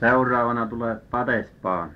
seuraavana tulee Patestaan